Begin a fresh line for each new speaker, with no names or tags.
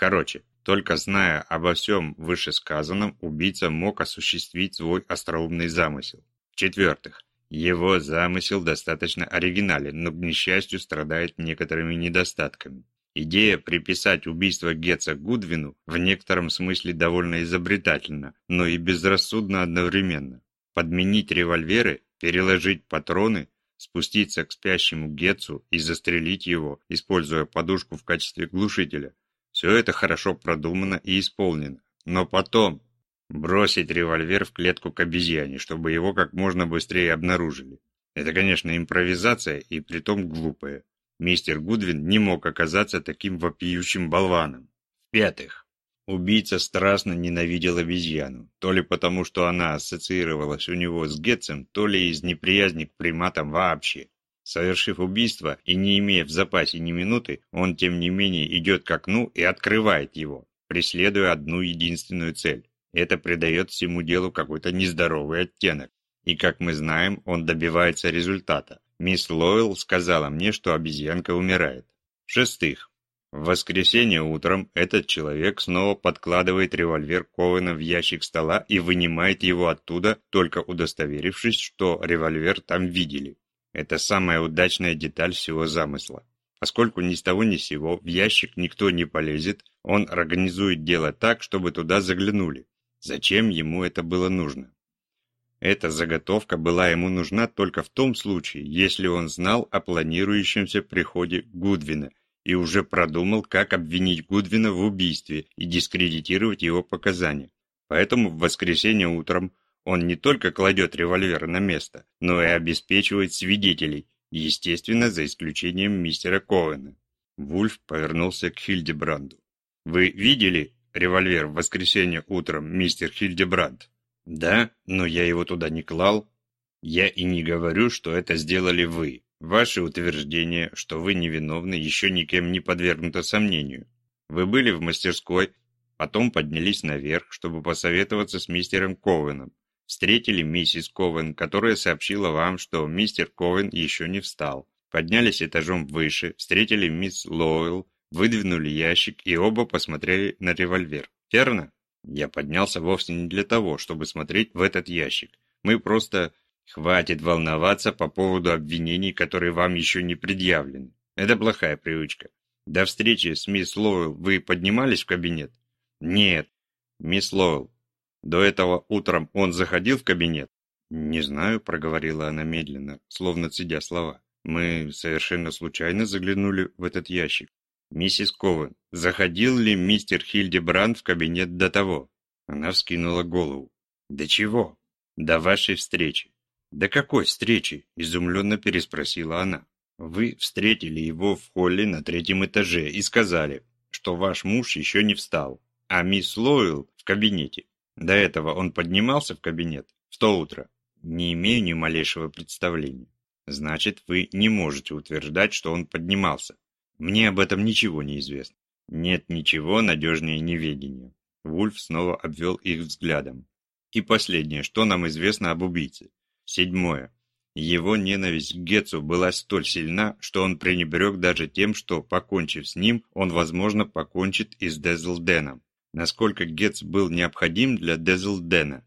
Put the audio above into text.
Короче, только зная обо всем вышесказанном, убийца мог осуществить свой остроумный замысел. В-четвертых, его замысел достаточно оригинален, но, к несчастью, страдает некоторыми недостатками. Идея приписать убийство Гетца Гудвину в некотором смысле довольно изобретательна, но и безрассудна одновременно. Подменить револьверы, переложить патроны, спуститься к спящему Гетцу и застрелить его, используя подушку в качестве глушителя. Все это хорошо продумано и исполнено. Но потом бросить револьвер в клетку к обезьяне, чтобы его как можно быстрее обнаружили. Это, конечно, импровизация и притом глупая. Мистер Гудвин не мог оказаться таким вопиющим болваном. В-пятых, убийца страстно ненавидел обезьяну, то ли потому, что она ассоциировалась у него с Гетцем, то ли из неприязни к приматам вообще. Совершив убийство и не имея в запасе ни минуты, он тем не менее идет к окну и открывает его, преследуя одну единственную цель. Это придает всему делу какой-то нездоровый оттенок. И, как мы знаем, он добивается результата. Мисс Лойл сказала мне, что обезьянка умирает. В-шестых, в воскресенье утром этот человек снова подкладывает револьвер Ковена в ящик стола и вынимает его оттуда, только удостоверившись, что револьвер там видели. Это самая удачная деталь всего замысла. Поскольку ни с того ни с сего в ящик никто не полезет, он организует дело так, чтобы туда заглянули. Зачем ему это было нужно? Эта заготовка была ему нужна только в том случае, если он знал о планирующемся приходе Гудвина и уже продумал, как обвинить Гудвина в убийстве и дискредитировать его показания. Поэтому в воскресенье утром он не только кладет револьвер на место, но и обеспечивает свидетелей, естественно, за исключением мистера Коэна. Вульф повернулся к Хильдебранду. «Вы видели револьвер в воскресенье утром, мистер Хильдебранд?» Да, но я его туда не клал. Я и не говорю, что это сделали вы. Ваше утверждение, что вы невиновны, еще никем не подвергнуто сомнению. Вы были в мастерской, потом поднялись наверх, чтобы посоветоваться с мистером Ковеном. Встретили миссис Ковен, которая сообщила вам, что мистер Ковен еще не встал. Поднялись этажом выше, встретили мисс Лоуэлл, выдвинули ящик и оба посмотрели на револьвер. Верно? Я поднялся вовсе не для того, чтобы смотреть в этот ящик. Мы просто... Хватит волноваться по поводу обвинений, которые вам еще не предъявлены. Это плохая привычка. До встречи с мисс Лоуэлл вы поднимались в кабинет? Нет. Мисс Лоуэлл, до этого утром он заходил в кабинет? Не знаю, проговорила она медленно, словно цедя слова. Мы совершенно случайно заглянули в этот ящик. «Миссис Ковен, заходил ли мистер Хильдебранд в кабинет до того?» Она вскинула голову. «До чего?» «До вашей встречи». «До какой встречи?» – изумленно переспросила она. «Вы встретили его в холле на третьем этаже и сказали, что ваш муж еще не встал, а мисс Лойл в кабинете. До этого он поднимался в кабинет в то утро. Не имею ни малейшего представления. Значит, вы не можете утверждать, что он поднимался. Мне об этом ничего не известно. Нет ничего надежнее неведения. Вульф снова обвел их взглядом. И последнее, что нам известно об убийце. Седьмое. Его ненависть к Гетцу была столь сильна, что он пренебрег даже тем, что, покончив с ним, он, возможно, покончит и с Дезлденом. Насколько Гетц был необходим для Дезлдена,